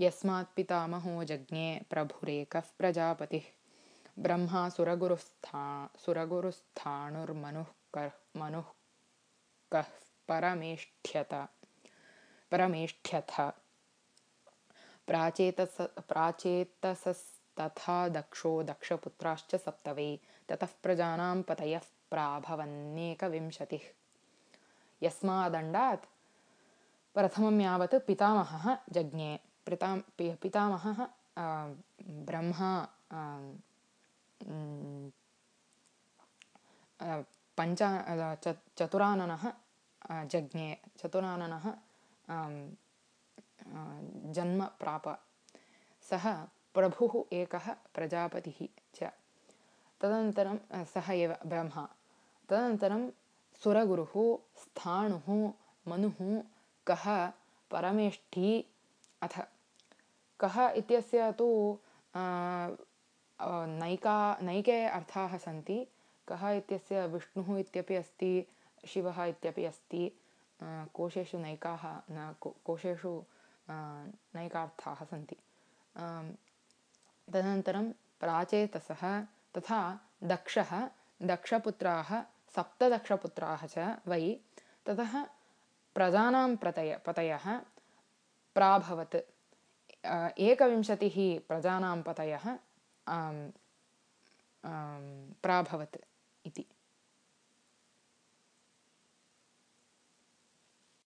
यस्मात् पितामहो जज्ञे प्रभुरेकः प्रजापतिः। ब्रह्मा सुरगुरुस्था सुरगुरुस्थाणुर्मनुः कः मनुः कः परमेष्ठ्यत परमेष्ठ्यथ। प्राचेतस प्राचेतसस्तथा दक्षो दक्षपुत्राश्च सप्तवे ततः प्रजानां पतयः प्राभवन्नेकविंशतिः। यस्मादण्डात् प्रथमं यावत् पितामहः जज्ञे पिता पितामहः ब्रह्मा पञ्च चतुराननः जज्ञे चतुराननः जन्म प्राप। सः प्रभुः एकः प्रजापतिः च। तदनन्तरं सः एव ब्रह्मा। तदनन्तरं सुरगुरुः स्थाणुः मनुः कः परमेष्ठी अथ। कः इत्यस्य तु नैका नैके अर्थाः सन्ति। कः इत्यस्य विष्णुः इत्यपि अस्ति शिवः इत्यपि अस्ति कोशेषु नैकाः न कोशेषु नैकार्थाः सन्ति। तदनन्तरं प्राचेतसः तथा दक्षः दक्षपुत्राः सप्तदक्षपुत्राः च वै ततः प्रजानां प्रतय पतयः प्राभवत्। एकविंशतिः प्रजानां पतयः प्राभवत्